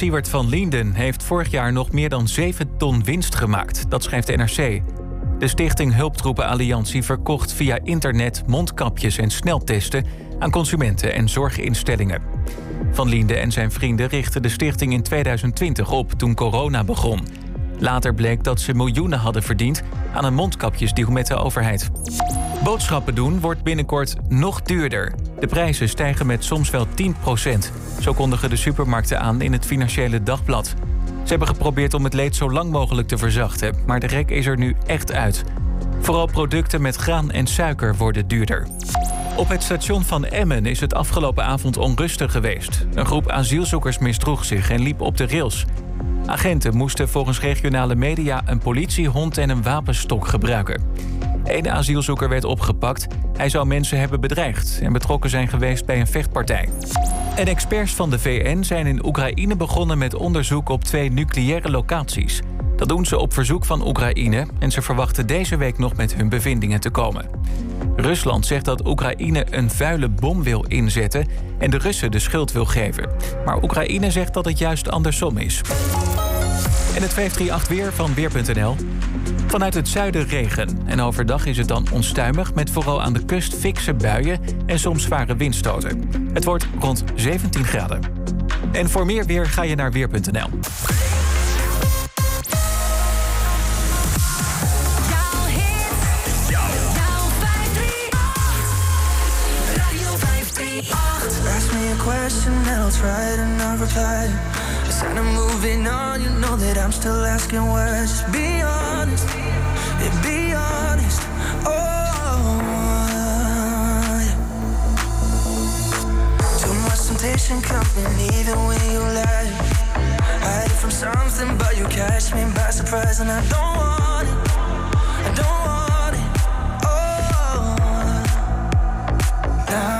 Siewert van Lienden heeft vorig jaar nog meer dan 7 ton winst gemaakt. Dat schrijft de NRC. De stichting Hulptroepen Alliantie verkocht via internet mondkapjes en sneltesten aan consumenten en zorginstellingen. Van Lienden en zijn vrienden richtten de stichting in 2020 op toen corona begon. Later bleek dat ze miljoenen hadden verdiend aan een mondkapjesdeal met de overheid. Boodschappen doen wordt binnenkort nog duurder. De prijzen stijgen met soms wel 10% Zo kondigen de supermarkten aan in het Financiële Dagblad. Ze hebben geprobeerd om het leed zo lang mogelijk te verzachten, maar de rek is er nu echt uit. Vooral producten met graan en suiker worden duurder. Op het station van Emmen is het afgelopen avond onrustig geweest. Een groep asielzoekers misdroeg zich en liep op de rails. Agenten moesten volgens regionale media een politiehond en een wapenstok gebruiken. Eén asielzoeker werd opgepakt. Hij zou mensen hebben bedreigd en betrokken zijn geweest bij een vechtpartij. En experts van de VN zijn in Oekraïne begonnen met onderzoek op twee nucleaire locaties. Dat doen ze op verzoek van Oekraïne en ze verwachten deze week nog met hun bevindingen te komen. Rusland zegt dat Oekraïne een vuile bom wil inzetten en de Russen de schuld wil geven. Maar Oekraïne zegt dat het juist andersom is. En het 538 weer van Weer.nl. Vanuit het zuiden regen. En overdag is het dan onstuimig met vooral aan de kust fikse buien en soms zware windstoten. Het wordt rond 17 graden. En voor meer weer ga je naar Weer.nl. question and I'll try to not reply. Instead of moving on, you know that I'm still asking words. Just be honest, yeah, be honest. Oh. Too much temptation coming even when you lie. Hide from something, but you catch me by surprise, and I don't want it. I don't want it. Oh, now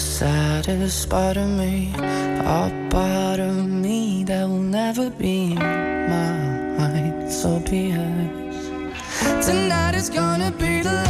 saddest part of me, a part of me that will never be mine. So be it. Tonight is gonna be the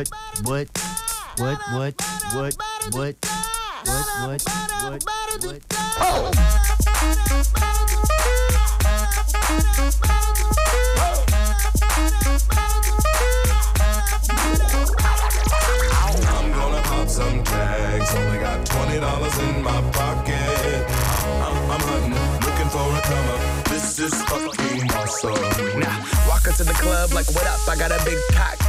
What, what, what, what, what, what, what, what, what, what, I'm gonna pop some tags. Only got twenty dollars in my pocket. I'm, I'm hunting, looking for a come up. This is fucking awesome. Now, walk into the club like, what up? I got a big pack.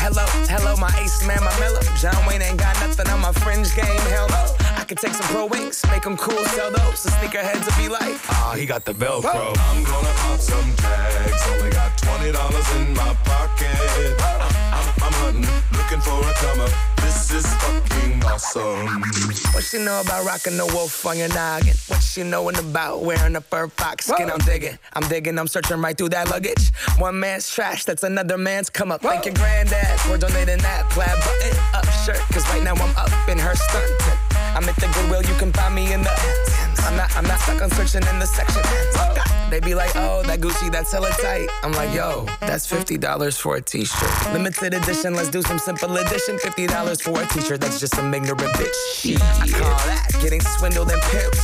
Hello, hello, my ace man, my mellow. John Wayne ain't got nothing on my fringe game. Hell no. I could take some pro wings, make them cool, sell those. The sneakerheads will be like, ah, he got the Velcro. I'm gonna pop some tags. Only got twenty dollars in my pocket. Looking for a come up. This is fucking awesome. What she know about rocking the wolf on your noggin? What she knowin' about wearing a fur fox skin? I'm digging, I'm digging, I'm searching right through that luggage. One man's trash, that's another man's come up. Thank your granddad for donating that plaid button up shirt. Cause right now I'm up in her stunt. I'm at the Goodwill, you can find me in the. I'm not, I'm not stuck on searching in the section. They be like, oh, that Gucci, that's hella tight. I'm like, yo, that's $50 for a t-shirt. Limited edition, let's do some simple addition. $50 for a t-shirt, that's just some ignorant bitch. I call that getting swindled and pimped.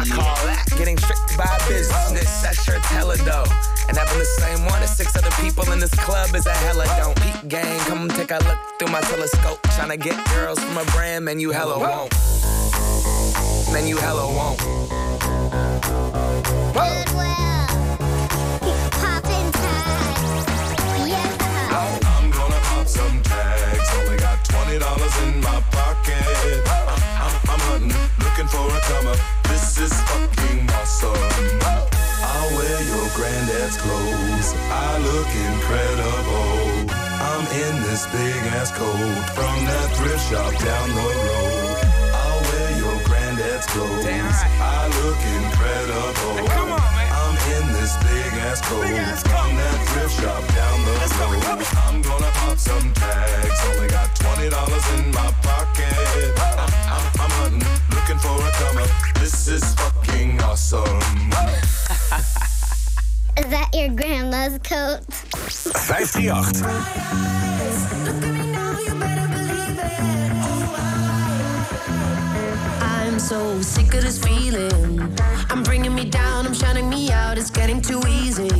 I call that getting tricked by business. That shirt's hella dope. And having the same one as six other people in this club is a hella don't. Peak gang, come take a look through my telescope. Tryna get girls from a brand, man, you hella won't. Man, you hella won't. I'm dollars in my pocket. I'm, I'm, I'm hunting, looking for a come up. This is fucking awesome. I'll wear your granddad's clothes. I look incredible. I'm in this big ass coat from that thrift shop down the road. I'll wear your granddad's clothes. I look incredible. This big ass coat from that thrift shop down the road. I'm gonna pop some tags. Only got twenty dollars in my pocket. I'm, I'm, I'm hunting, looking for a come up. This is fucking awesome. Is that your grandma's coat? 538. So sick of this feeling. I'm bringing me down, I'm shutting me out, it's getting too easy.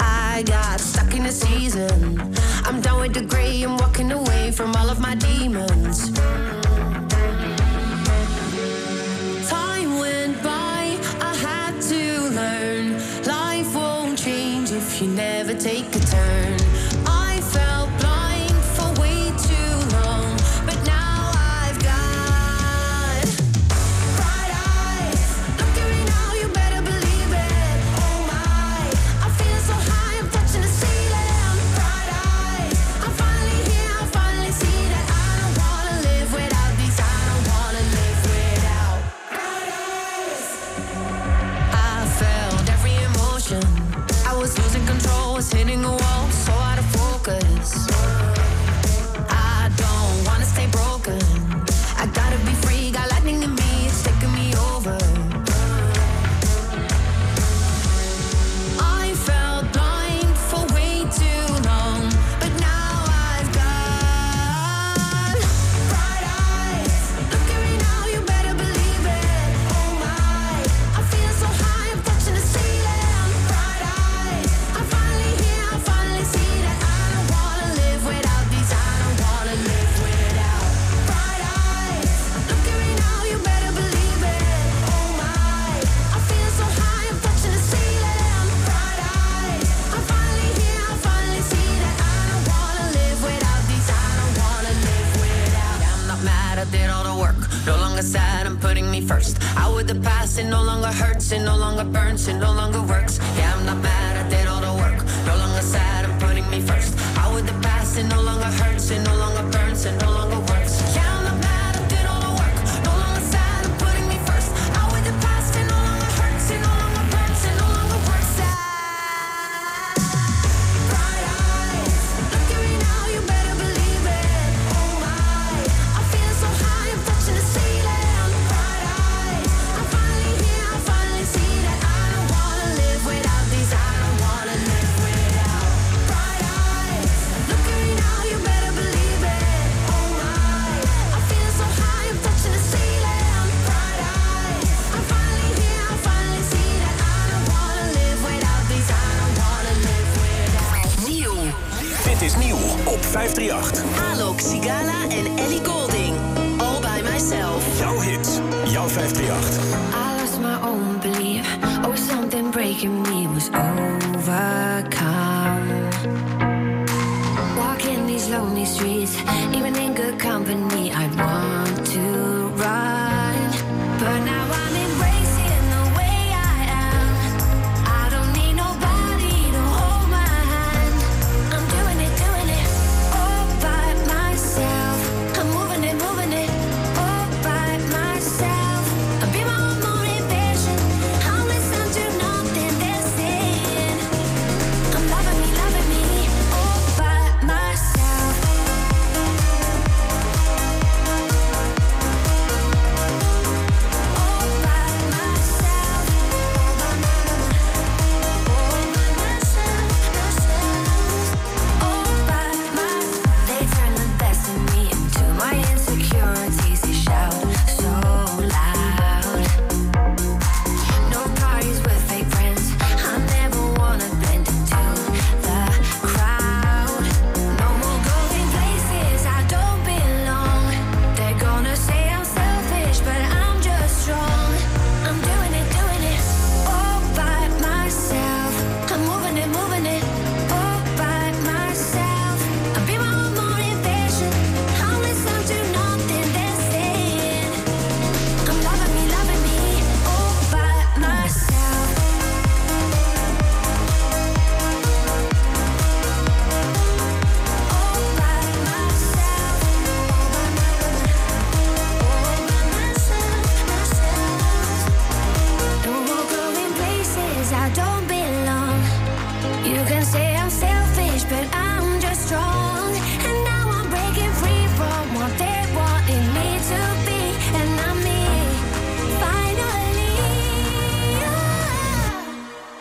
I got stuck in a season. I'm done with the gray, I'm walking away from all of my demons. Time went by, I had to learn. Life won't change if you never take a turn. Hitting a wall,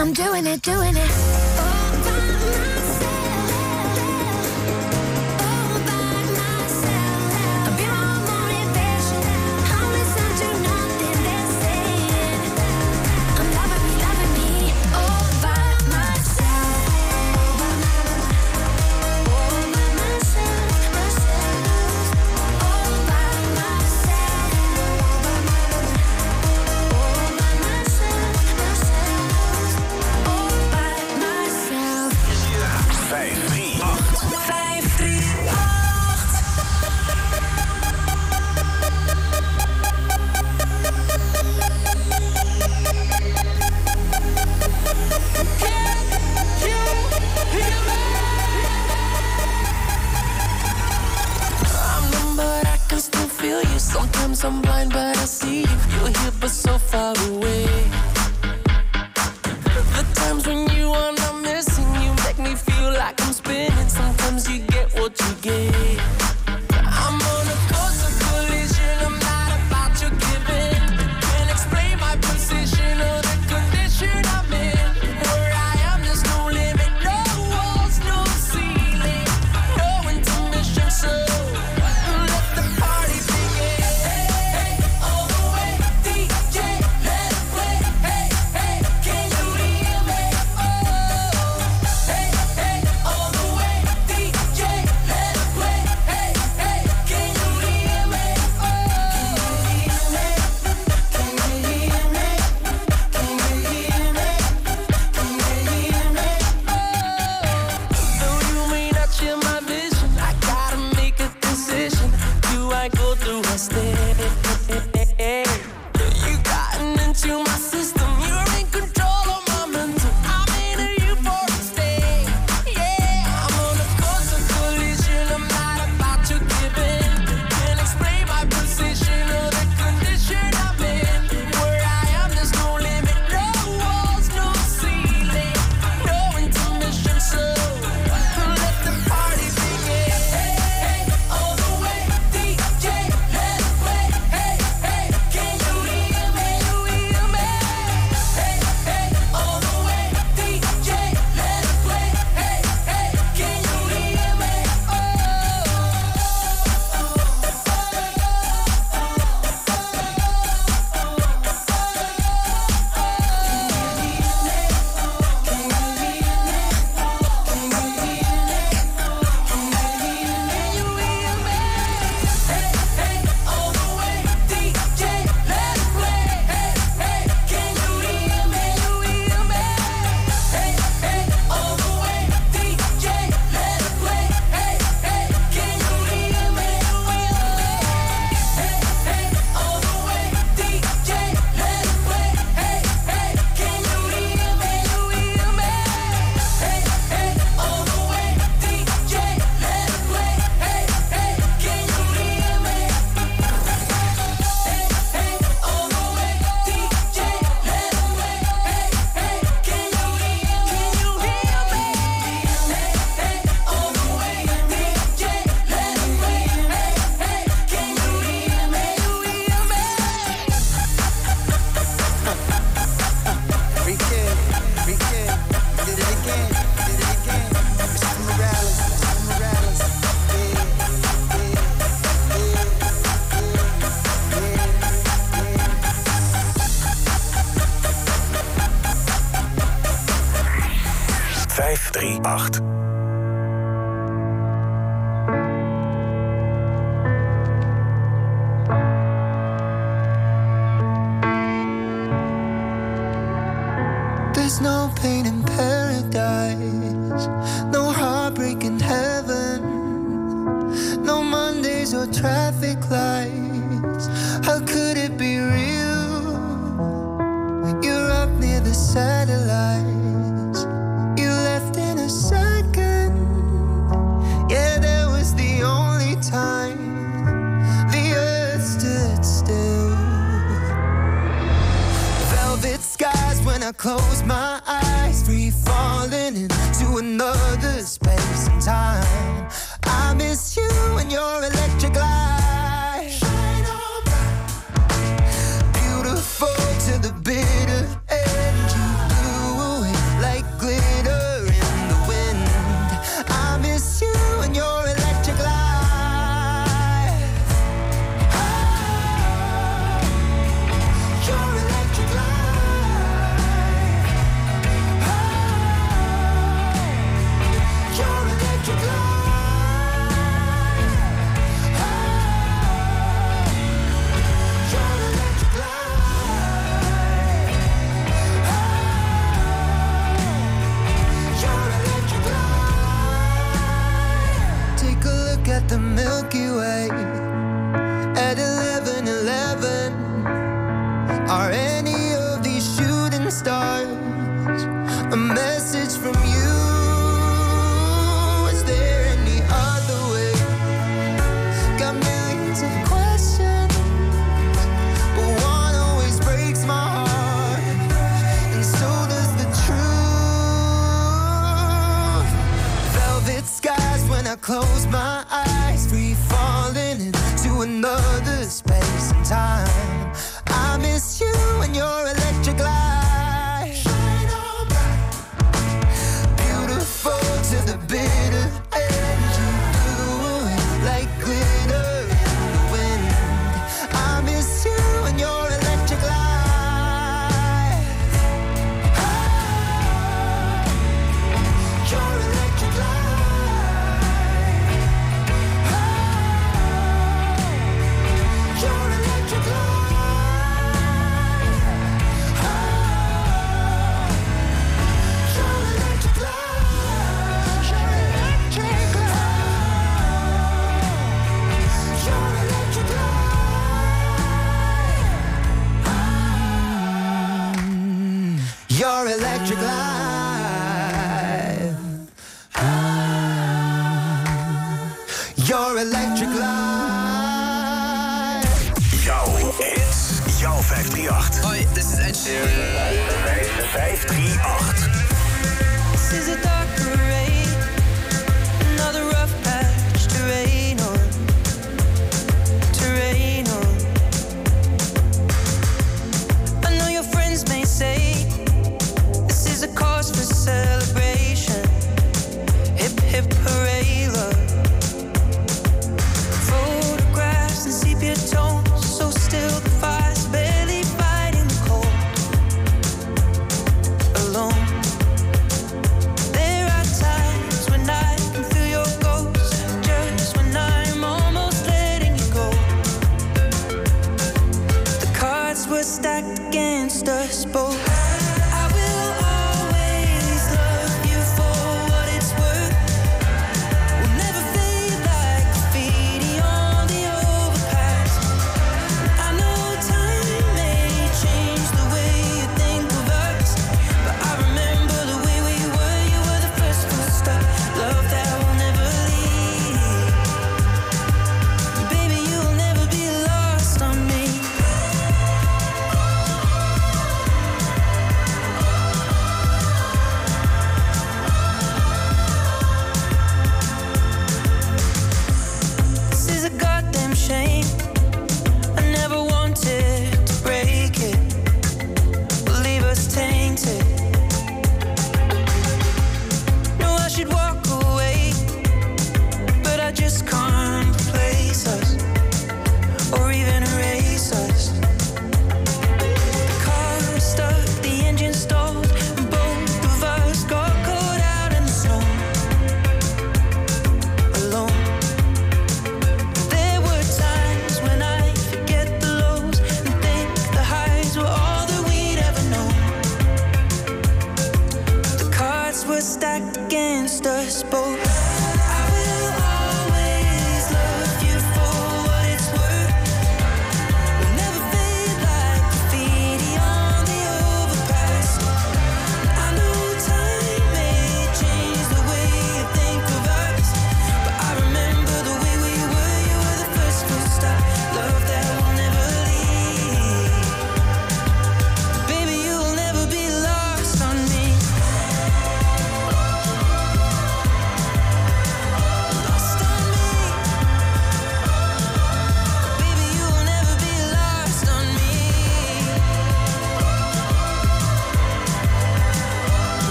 I'm doing it, doing it.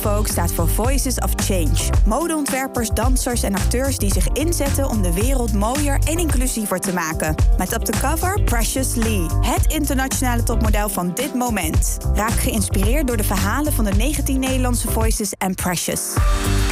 van staat voor Voices of Change. Modeontwerpers, dansers en acteurs die zich inzetten om de wereld mooier en inclusiever te maken. Met op de cover Precious Lee, het internationale topmodel van dit moment. Raak geïnspireerd door de verhalen van de 19 Nederlandse Voices en Precious.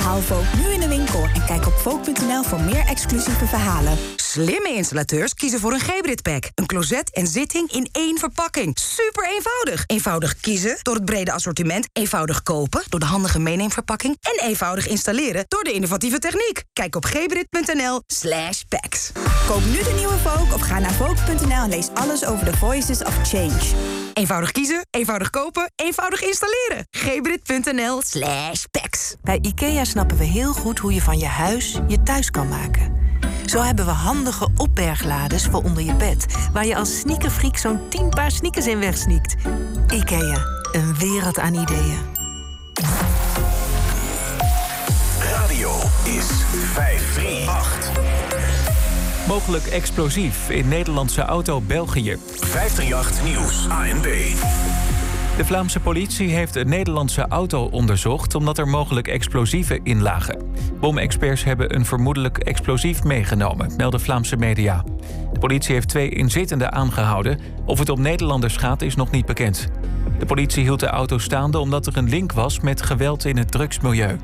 Haal Vogue nu in de winkel en kijk op Vogue.nl voor meer exclusieve verhalen. Slimme installateurs kiezen voor een Gebrit pack. Een closet en zitting in één verpakking. Super eenvoudig. Eenvoudig kiezen door het brede assortiment. Eenvoudig kopen door de handige meeneemverpakking. En eenvoudig installeren door de innovatieve techniek. Kijk op gebrit.nl slash packs. Koop nu de nieuwe Vogue of ga naar Vogue.nl en lees alles over de Voices of Change. Eenvoudig kiezen, eenvoudig kopen, eenvoudig installeren. gebrit.nl slash packs. Bij IKEA snappen we heel goed hoe je van je huis je thuis kan maken. Zo hebben we handige opberglades voor onder je bed... waar je als sneakerfreak zo'n 10 paar sneakers in wegsneakt. IKEA, een wereld aan ideeën. Radio is 538. Mogelijk explosief in Nederlandse auto België. 538 Nieuws, ANB. De Vlaamse politie heeft een Nederlandse auto onderzocht omdat er mogelijk explosieven in lagen. Bomexperts hebben een vermoedelijk explosief meegenomen, melden Vlaamse media. De politie heeft twee inzittenden aangehouden. Of het om Nederlanders gaat is nog niet bekend. De politie hield de auto staande omdat er een link was met geweld in het drugsmilieu.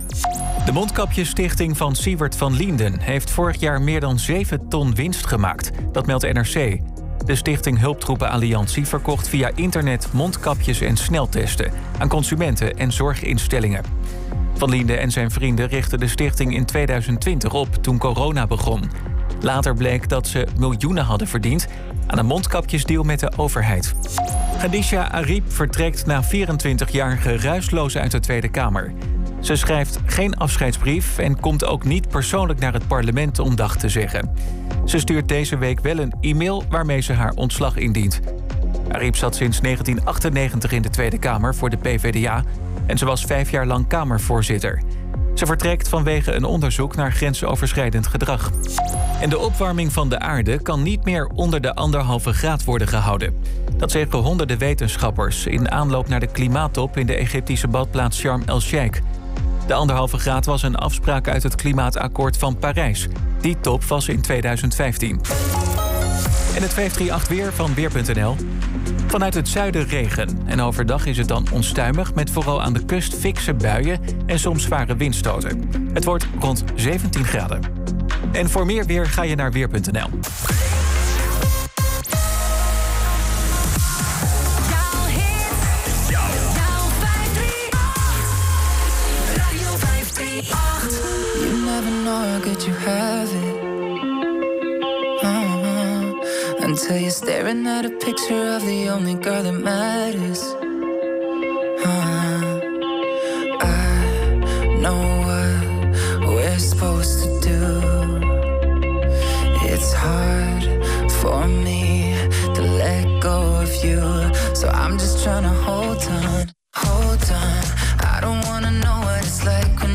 De mondkapjesstichting van Siewert van Lienden heeft vorig jaar meer dan 7 ton winst gemaakt. Dat meldt NRC. De stichting Hulptroepen Alliantie verkocht via internet mondkapjes en sneltesten aan consumenten en zorginstellingen. Van Liende en zijn vrienden richtten de stichting in 2020 op toen corona begon. Later bleek dat ze miljoenen hadden verdiend aan een mondkapjesdeal met de overheid. Khadija Ariep vertrekt na 24 jaar geruisloos uit de Tweede Kamer. Ze schrijft geen afscheidsbrief en komt ook niet persoonlijk naar het parlement om dag te zeggen. Ze stuurt deze week wel een e-mail waarmee ze haar ontslag indient. Ariep zat sinds 1998 in de Tweede Kamer voor de PvdA en ze was vijf jaar lang Kamervoorzitter. Ze vertrekt vanwege een onderzoek naar grensoverschrijdend gedrag. En de opwarming van de aarde kan niet meer onder de anderhalve graad worden gehouden. Dat zeggen honderden wetenschappers in aanloop naar de klimaattop in de Egyptische badplaats Sharm el-Sheikh. De anderhalve graad was een afspraak uit het klimaatakkoord van Parijs. Die top was in 2015. En het 538 weer van Weer.nl. Vanuit het zuiden regen. En overdag is het dan onstuimig met vooral aan de kust fikse buien en soms zware windstoten. Het wordt rond 17 graden. En voor meer weer ga je naar Weer.nl. good you have it. Uh-huh. Until you're staring at a picture of the only girl that matters. Uh-huh. I know what we're supposed to do. It's hard for me to let go of you. So I'm just trying to hold on, hold on. I don't wanna know what it's like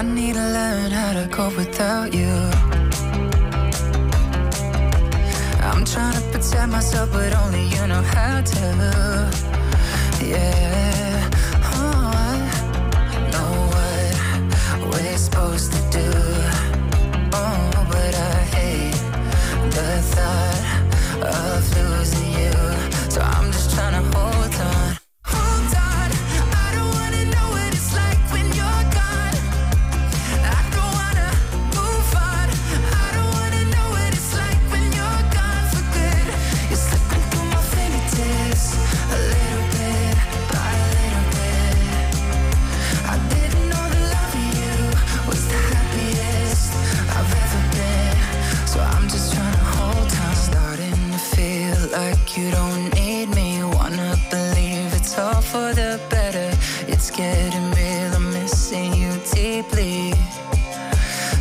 I need to learn how to cope without you. I'm trying to protect myself, but only you know how to. Yeah. Oh, I know what we're supposed to do. You don't need me. Wanna believe it's all for the better. It's getting real. I'm missing you deeply.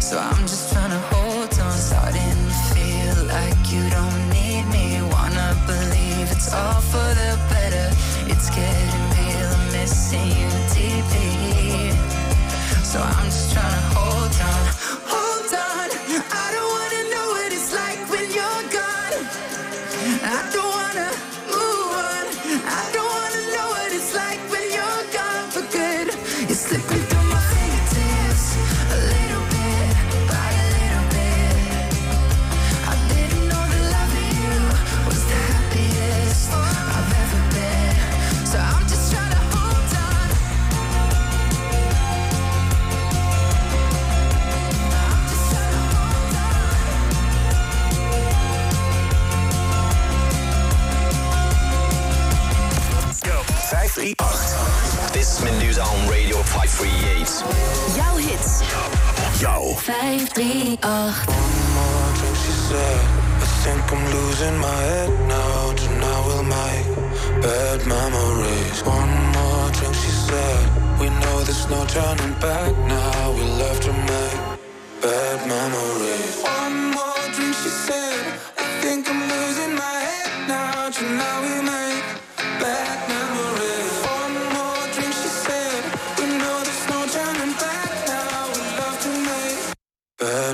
So I'm just trying to hold on. Starting to feel like you don't need me. Wanna believe it's all for the better. It's getting real. I'm missing you deeply. So I'm just trying to hold on. Meduza on Radio 538. Jouw hits. Jouw 538. she said. I think I'm losing my head now. Tonight we'll make bad memories. One more drink, she said. We know there's no turning back now. We love to make bad memories. One more drink, she said. I think I'm losing my head now. Tonight we make bad memories.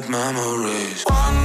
Bad memories. One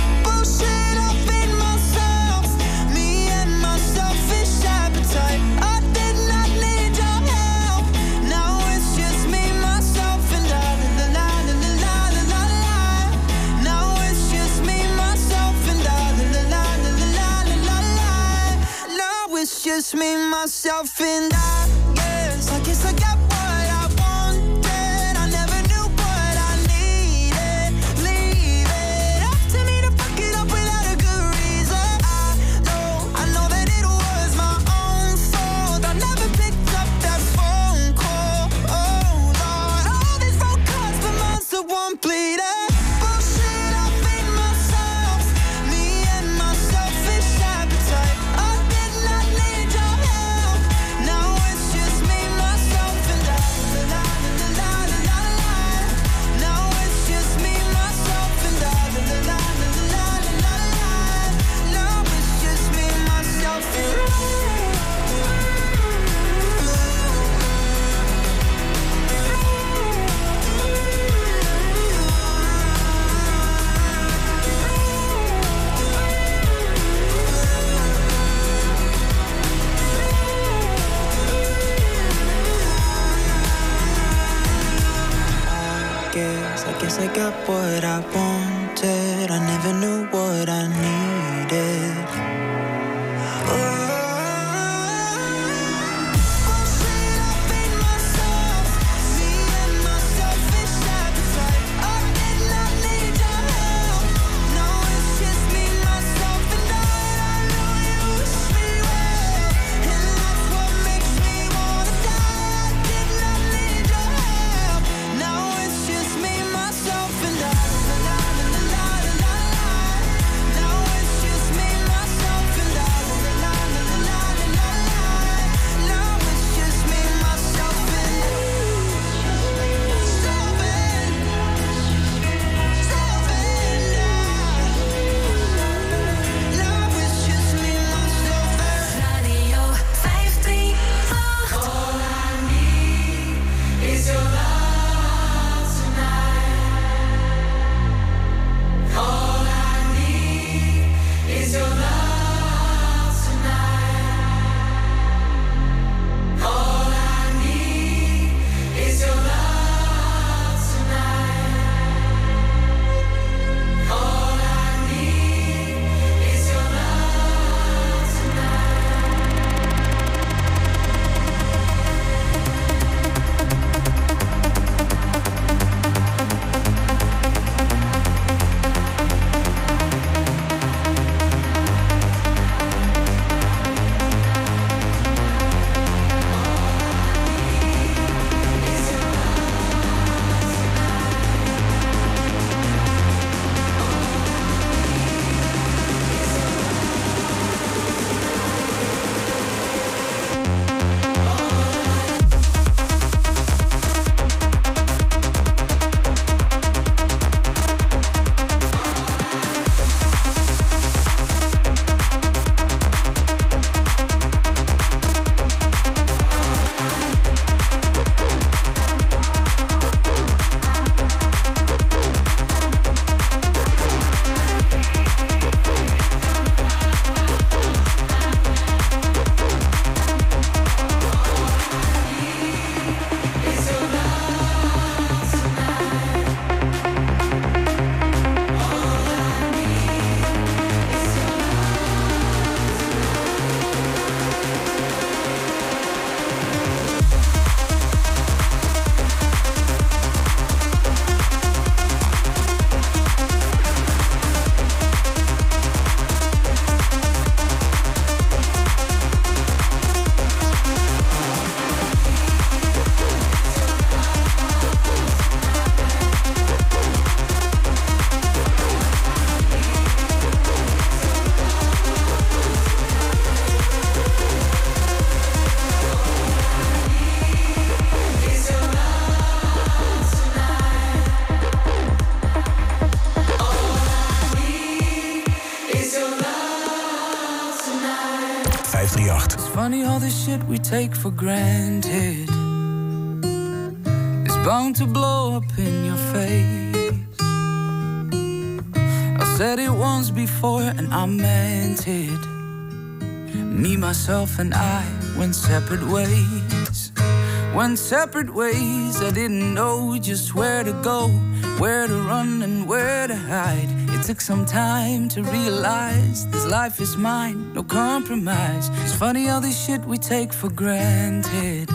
myself in shit we take for granted is bound to blow up in your face. I said it once before and I meant it. Me, myself, and I went separate ways. Went separate ways. I didn't know just where to go, where to run, and where to hide. It took some time to realize this life is mine, no compromise. It's funny all this shit we take for granted.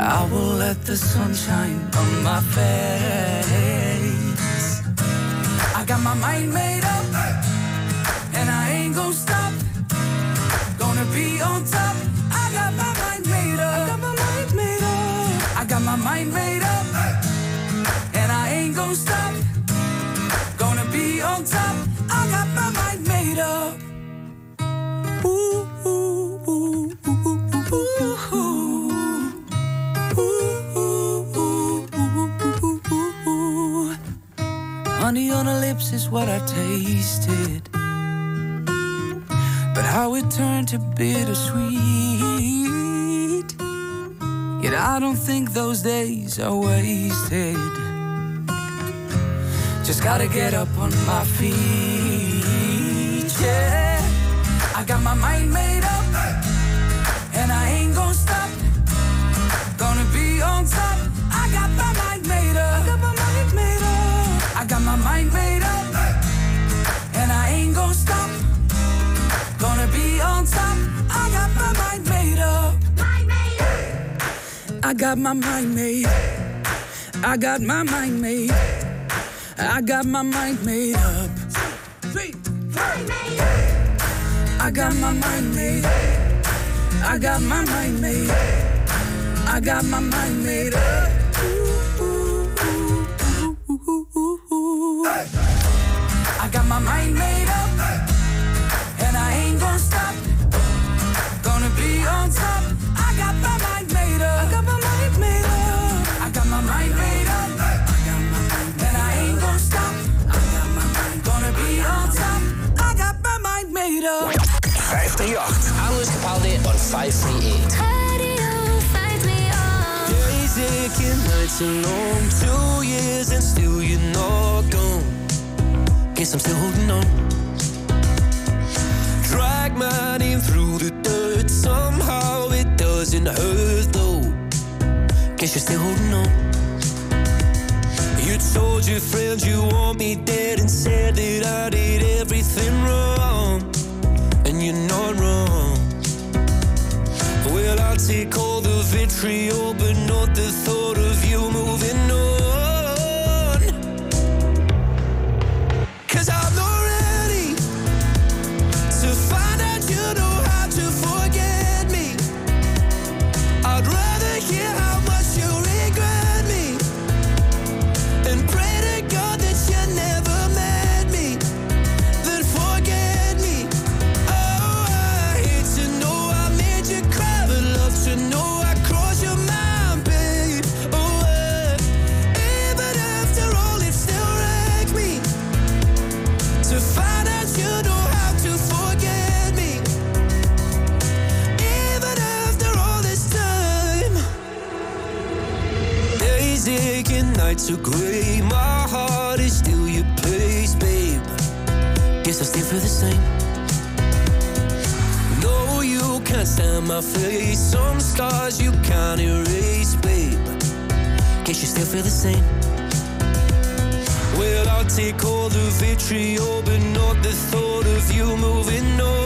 I will let the sun shine on my face. I got my mind made up, and I ain't gonna stop. Gonna be on top. Lips is what I tasted. But how it turned to bittersweet. Yet I don't think those days are wasted. Just gotta get up on my feet. Yeah, I got my mind made up, and I ain't gonna stop. Gonna be on top. I got my mind I got my mind made. I got my mind made. I got my mind made up. I got my mind made. I got my mind made. I got my mind made up. I got my mind made up, and I ain't gonna stop. Gonna be on top. Studio 538. Anders found it on 538. Radio 538. Days aching, nights alone. Two years and still you're not gone. Guess I'm still holding on. Drag my name through the dirt. Somehow it doesn't hurt though. Guess you're still holding on. You told your friends you want me dead and said that I did everything wrong when you're not wrong. Well, I take all the vitriol, but not the thought of you moving on. Cause I know. vitriol, but not the thought of you moving on.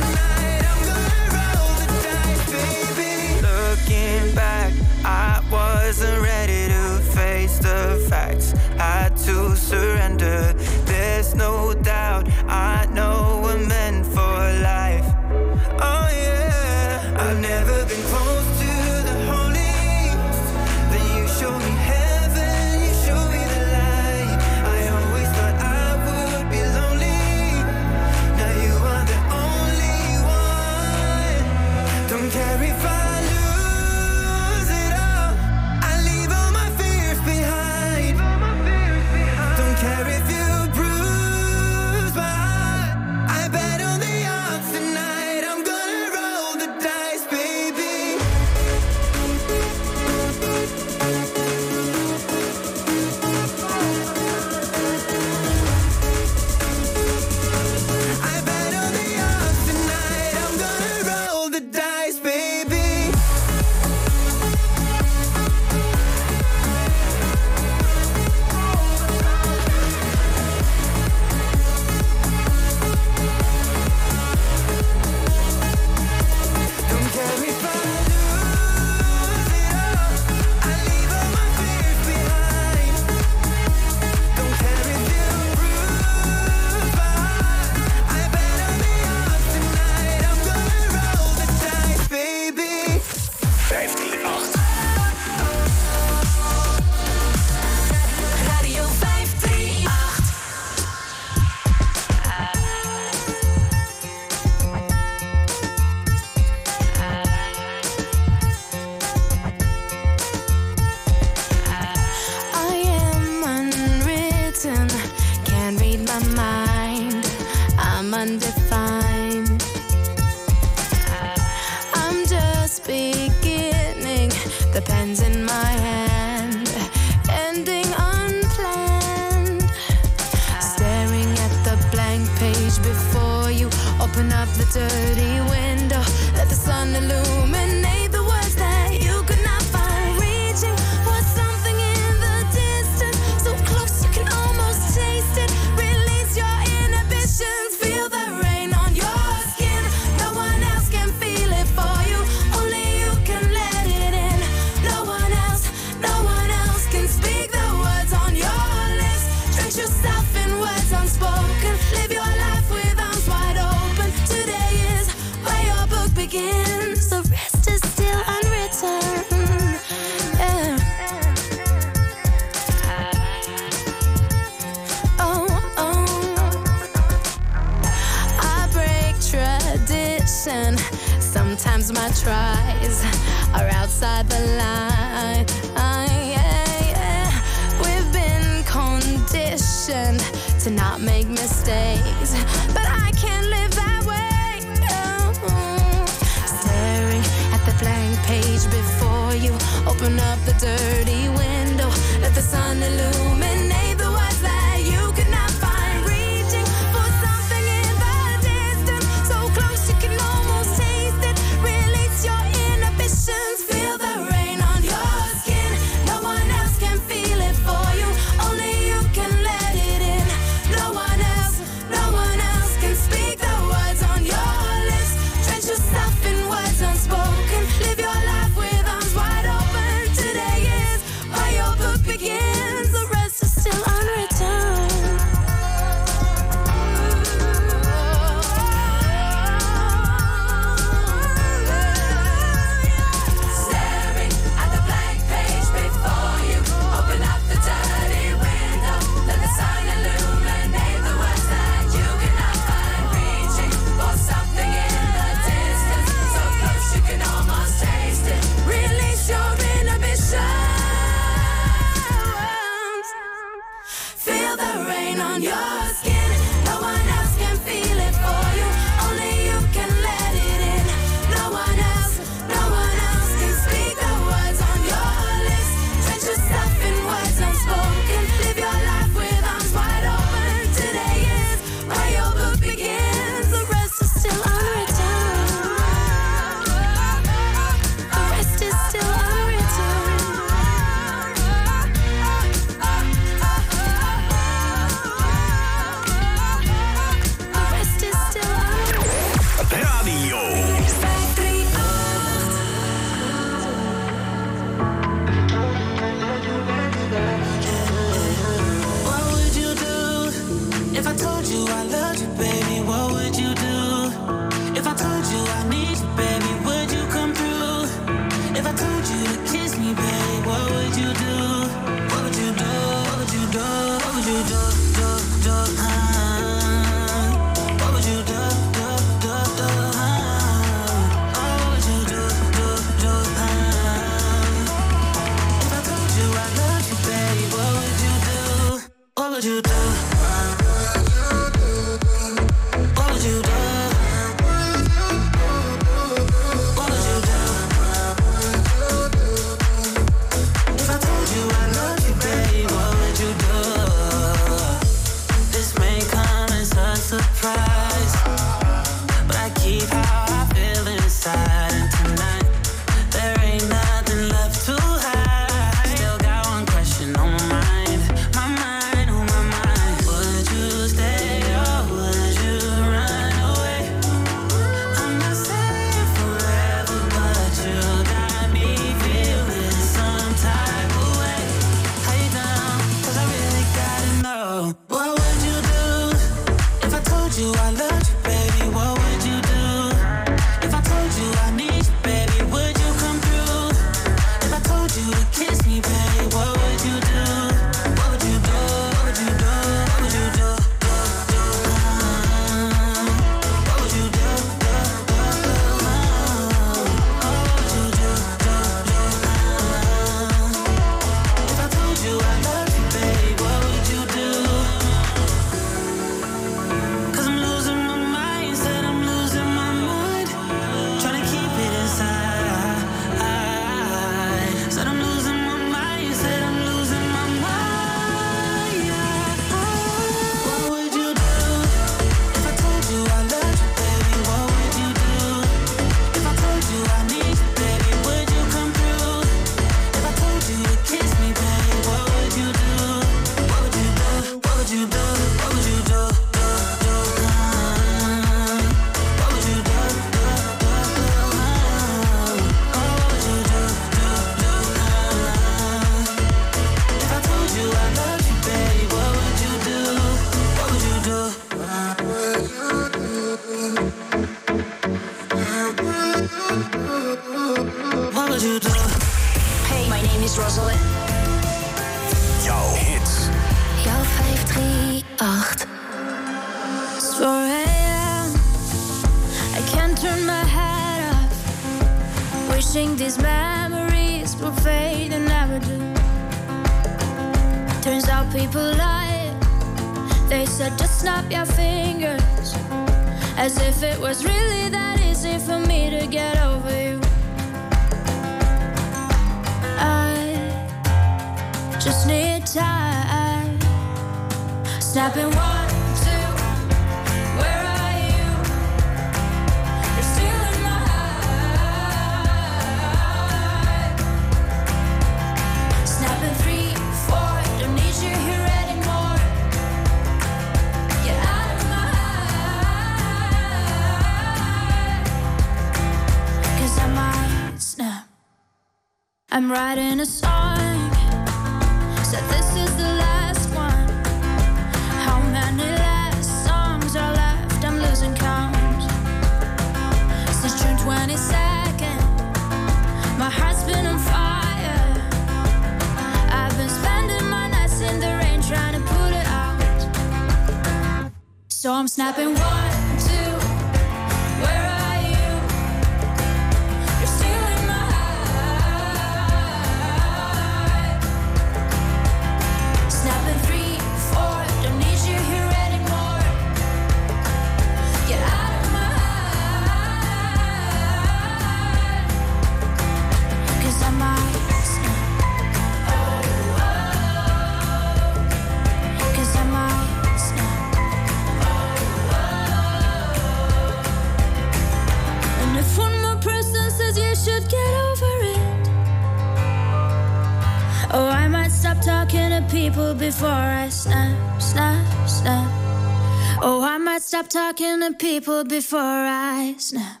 people before I snap.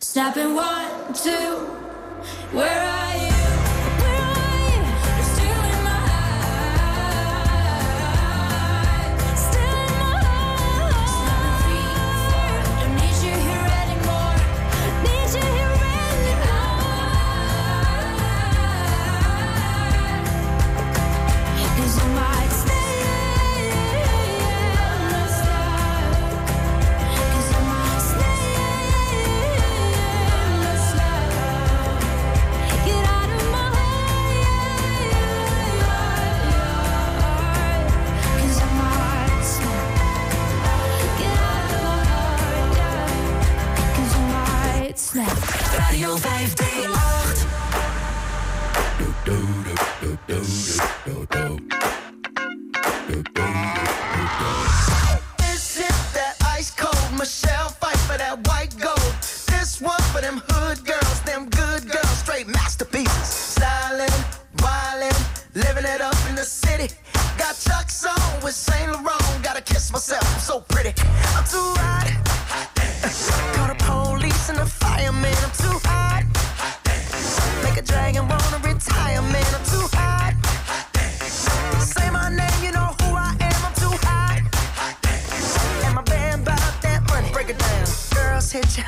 Snapping one, two, where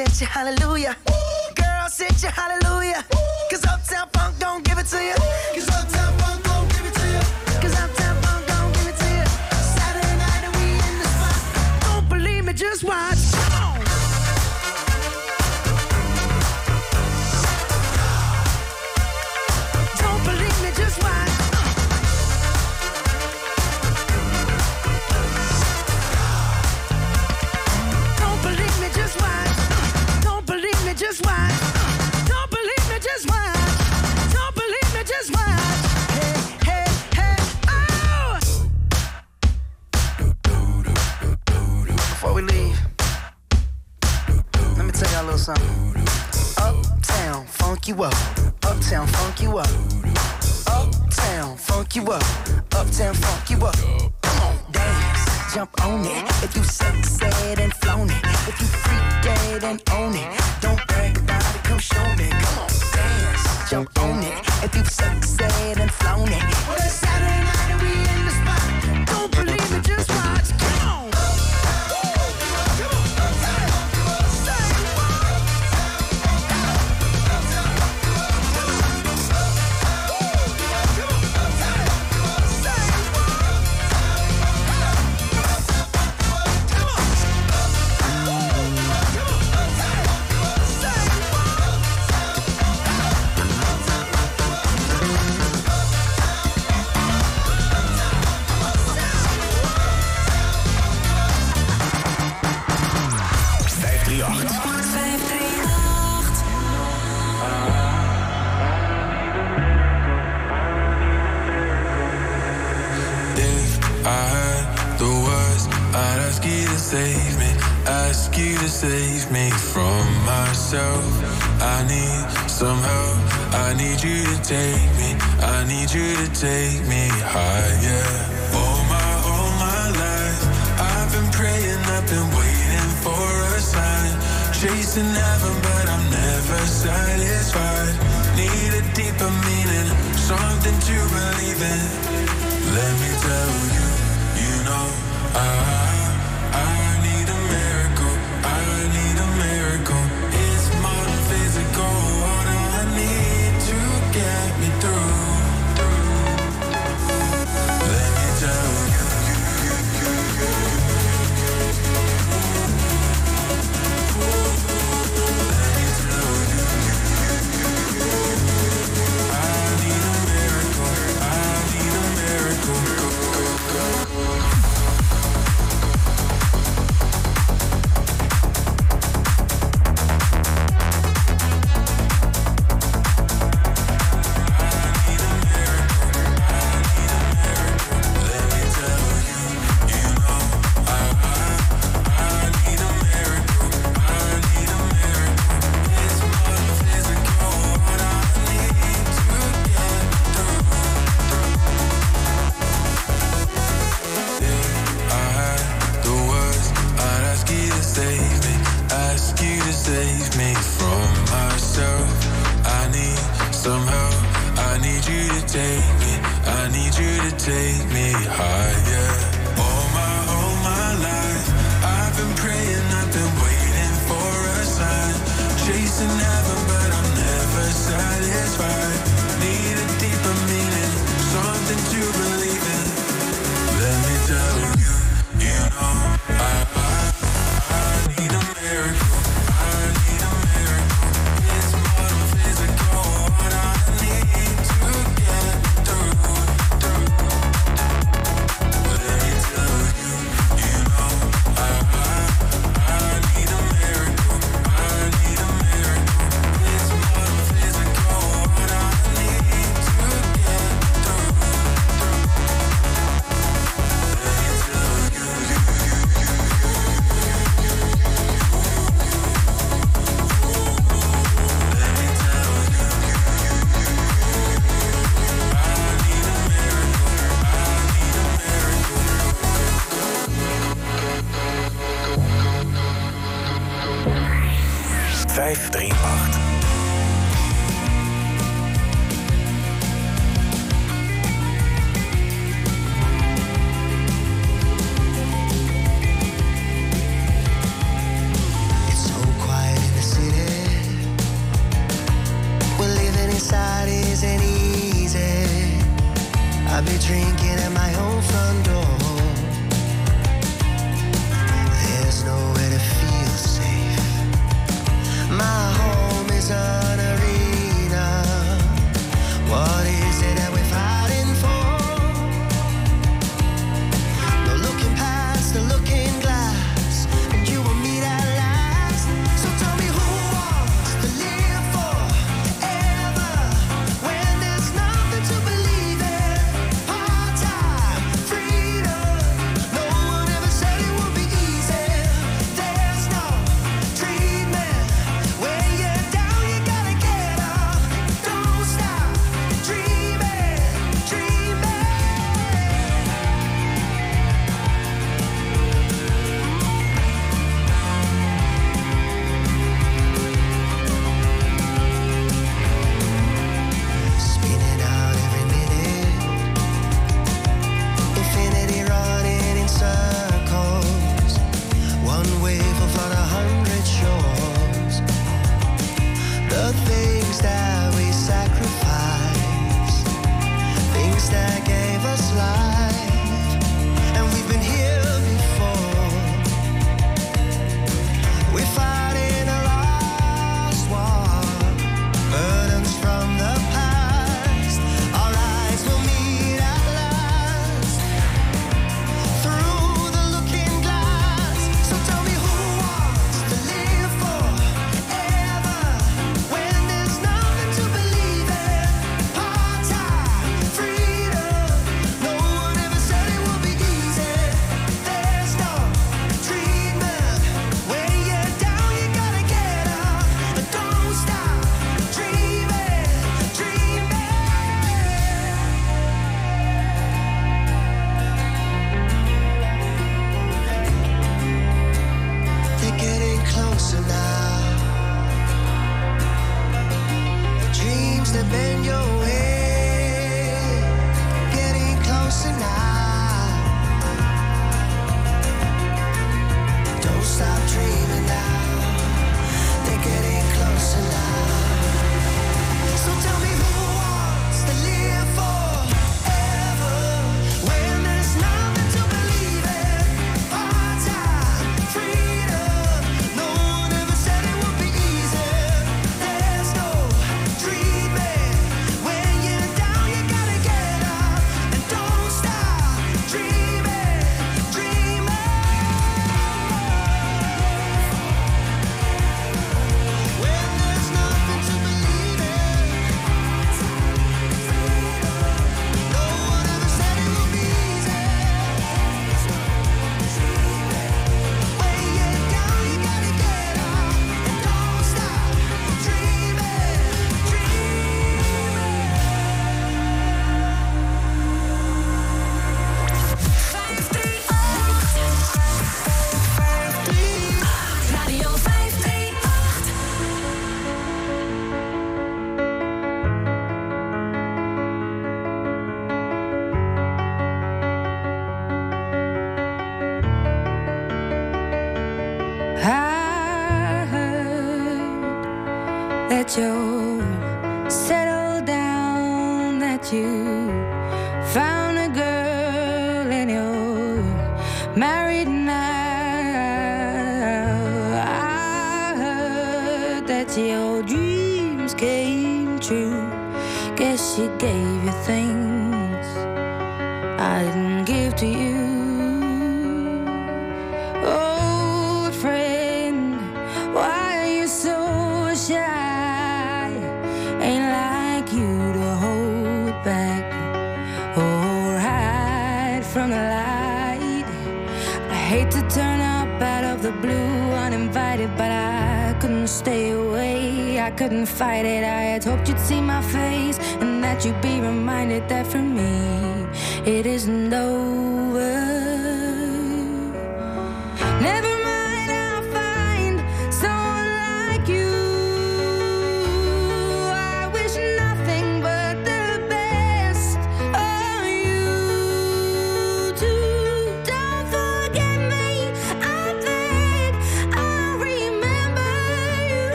hit you hallelujah. Ooh. Girls you hallelujah. Ooh. Cause Uptown Funk don't give it to you. Uptown Funk don't give it to. Cause Uptown Funk don't give it to you. Saturday night and we in the spot. Don't believe me, just why. up. Uptown funk you up. Uptown funk you up. Uptown funk you up. Come on, dance, jump on it. satisfied. Need a deeper meaning, something to believe in. Let me tell you, you know, I, I need a miracle. I need a miracle.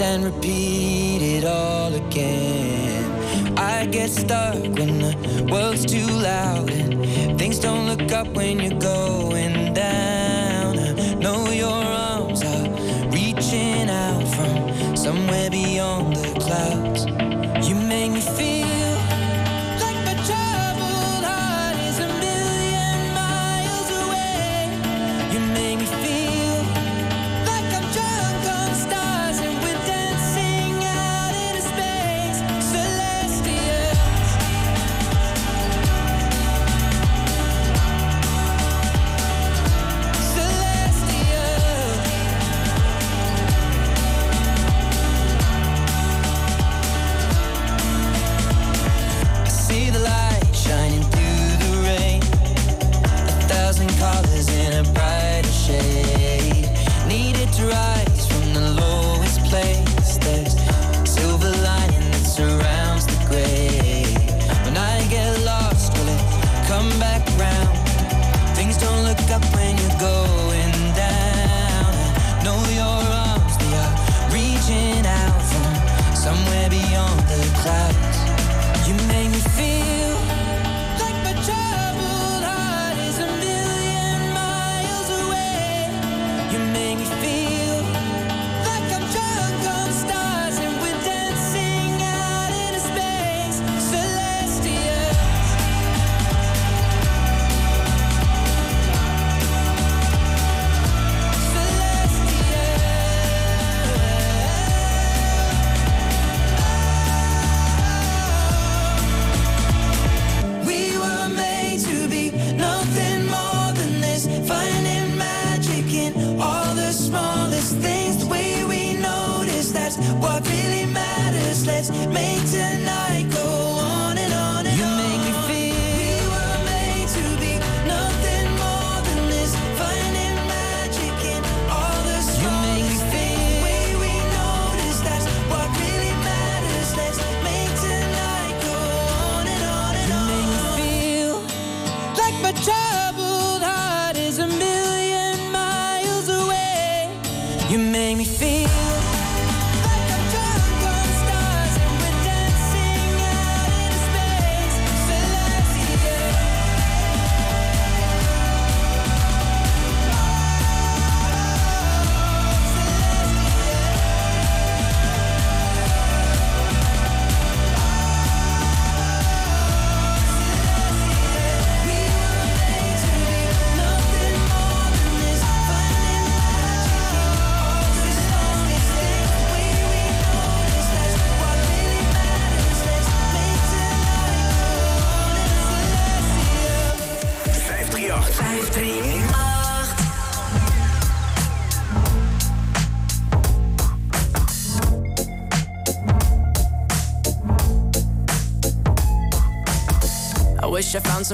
And repeat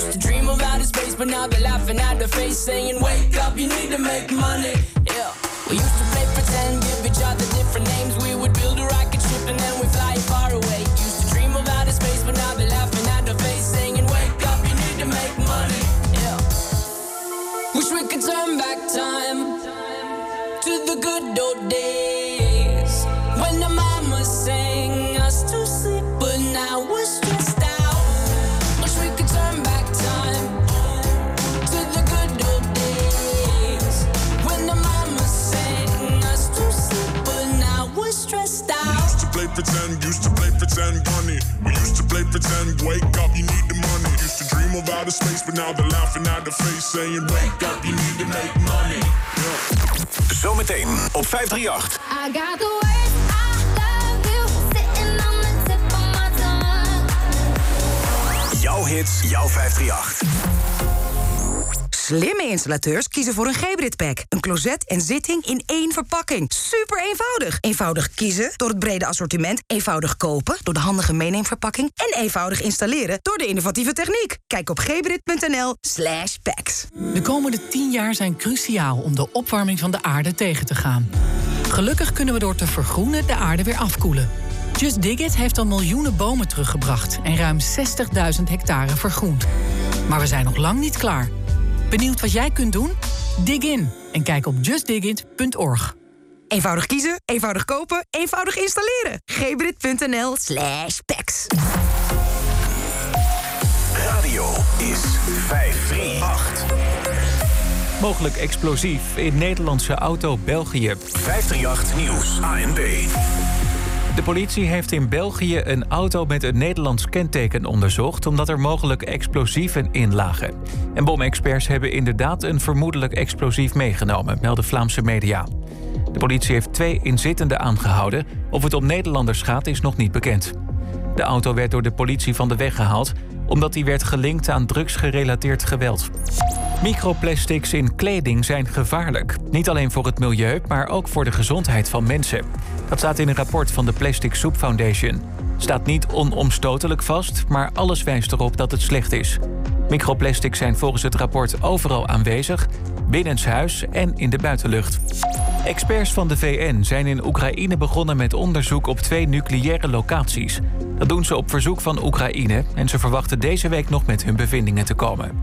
Used to dream of outer space, but now they're laughing at the face, saying, Wake up, you need to make money. Outer space, but now they're laughing at the face, saying, Wake up, you need to make money. Zometeen op 538. I got the words I love you sitting on the tip of my tongue. Jouw hits, jouw 538. Slimme installateurs kiezen voor een Gebrit pack. Een closet en zitting in één verpakking. Super eenvoudig. Eenvoudig kiezen door het brede assortiment. Eenvoudig kopen door de handige meeneemverpakking. En eenvoudig installeren door de innovatieve techniek. Kijk op gebrit.nl slash packs. De komende 10 jaar zijn cruciaal om de opwarming van de aarde tegen te gaan. Gelukkig kunnen we door te vergroenen de aarde weer afkoelen. Just Dig It heeft al miljoenen bomen teruggebracht en ruim 60.000 hectare vergroend. Maar we zijn nog lang niet klaar. Benieuwd wat jij kunt doen? Dig in en kijk op justdigit.org. Eenvoudig kiezen, eenvoudig kopen, eenvoudig installeren. gebrit.nl slash packs. Radio is 538. Mogelijk explosief in Nederlandse auto België. 538 Nieuws, ANB. De politie heeft in België een auto met een Nederlands kenteken onderzocht... omdat er mogelijk explosieven in lagen. En bomexperts hebben inderdaad een vermoedelijk explosief meegenomen... melden Vlaamse media. De politie heeft twee inzittenden aangehouden. Of het om Nederlanders gaat is nog niet bekend. De auto werd door de politie van de weg gehaald... omdat die werd gelinkt aan drugsgerelateerd geweld. Microplastics in kleding zijn gevaarlijk. Niet alleen voor het milieu, maar ook voor de gezondheid van mensen. Dat staat in een rapport van de Plastic Soup Foundation. Staat niet onomstotelijk vast, maar alles wijst erop dat het slecht is. Microplastics zijn volgens het rapport overal aanwezig, binnenshuis en in de buitenlucht. Experts van de VN zijn in Oekraïne begonnen met onderzoek op twee nucleaire locaties. Dat doen ze op verzoek van Oekraïne en ze verwachten deze week nog met hun bevindingen te komen.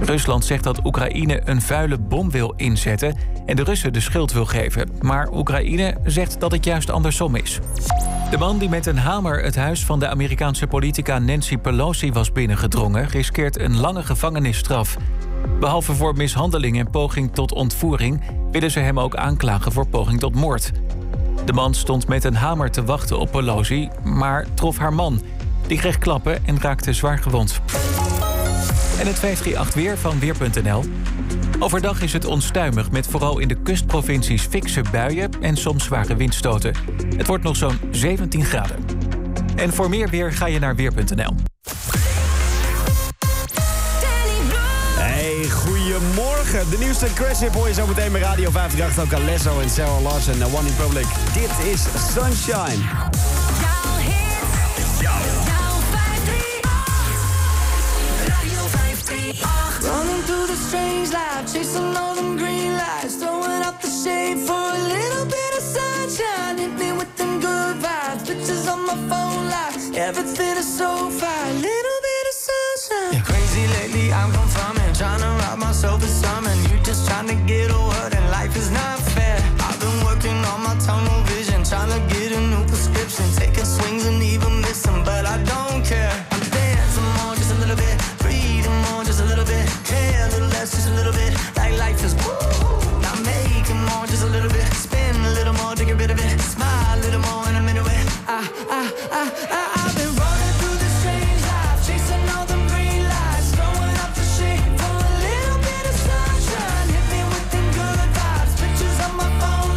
Rusland zegt dat Oekraïne een vuile bom wil inzetten en de Russen de schuld wil geven. Maar Oekraïne zegt dat het juist andersom is. De man die met een hamer het huis van de Amerikaanse politica Nancy Pelosi was binnengedrongen, riskeert een lange gevangenisstraf. Behalve voor mishandeling en poging tot ontvoering willen ze hem ook aanklagen voor poging tot moord. De man stond met een hamer te wachten op Pelosi, maar trof haar man. Die kreeg klappen en raakte zwaar gewond. En het 538 weer van Weer.nl. Overdag is het onstuimig met vooral in de kustprovincies fikse buien en soms zware windstoten. Het wordt nog zo'n 17 graden. En voor meer weer ga je naar Weer.nl. Hey, goedemorgen. De nieuwste Crash Hip hoor je zo meteen bij Radio 538. Ook Alesso en Sarah Larsen en One Republic. Dit is Sunshine. Running through the strange life, chasing all them green lights, throwing up the shade for a little bit of sunshine. On my phone life. Everything is so fine, little bit of sunshine. Yeah. Crazy lately, I'm confirming. Trying to rob myself of something. You just trying to get a I, I,